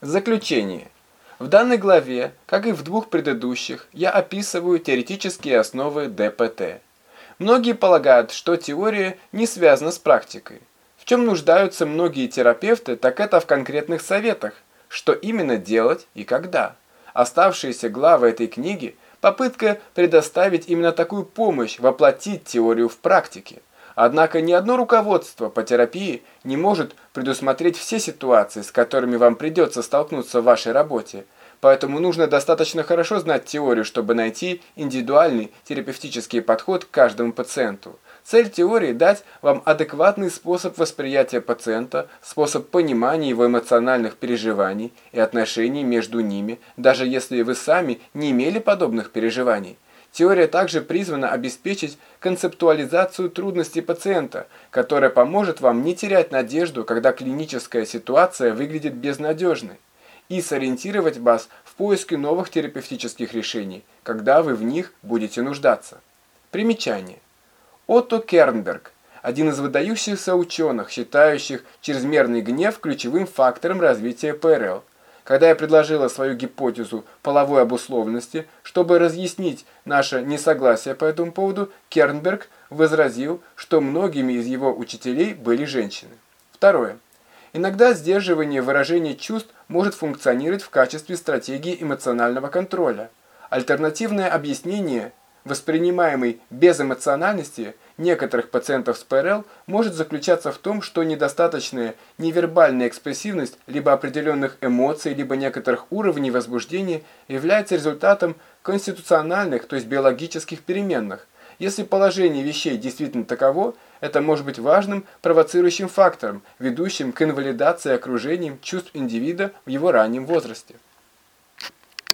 Заключение. В данной главе, как и в двух предыдущих, я описываю теоретические основы ДПТ. Многие полагают, что теория не связана с практикой. В чем нуждаются многие терапевты, так это в конкретных советах, что именно делать и когда. Оставшиеся главы этой книги – попытка предоставить именно такую помощь воплотить теорию в практике. Однако ни одно руководство по терапии не может предусмотреть все ситуации, с которыми вам придется столкнуться в вашей работе. Поэтому нужно достаточно хорошо знать теорию, чтобы найти индивидуальный терапевтический подход к каждому пациенту. Цель теории – дать вам адекватный способ восприятия пациента, способ понимания его эмоциональных переживаний и отношений между ними, даже если вы сами не имели подобных переживаний. Теория также призвана обеспечить концептуализацию трудностей пациента, которая поможет вам не терять надежду, когда клиническая ситуация выглядит безнадежной, и сориентировать вас в поиске новых терапевтических решений, когда вы в них будете нуждаться. Примечание. Отто Кернберг, один из выдающихся ученых, считающих чрезмерный гнев ключевым фактором развития ПРЛ, когда я предложила свою гипотезу половой обусловленности, чтобы разъяснить наше несогласие по этому поводу, Кернберг возразил, что многими из его учителей были женщины. Второе. Иногда сдерживание выражения чувств может функционировать в качестве стратегии эмоционального контроля. Альтернативное объяснение, воспринимаемой безэмоциональности – некоторых пациентов с ПРЛ может заключаться в том, что недостаточная невербальная экспрессивность либо определенных эмоций, либо некоторых уровней возбуждения является результатом конституциональных, то есть биологических переменных. Если положение вещей действительно таково, это может быть важным провоцирующим фактором, ведущим к инвалидации окружением чувств индивида в его раннем возрасте.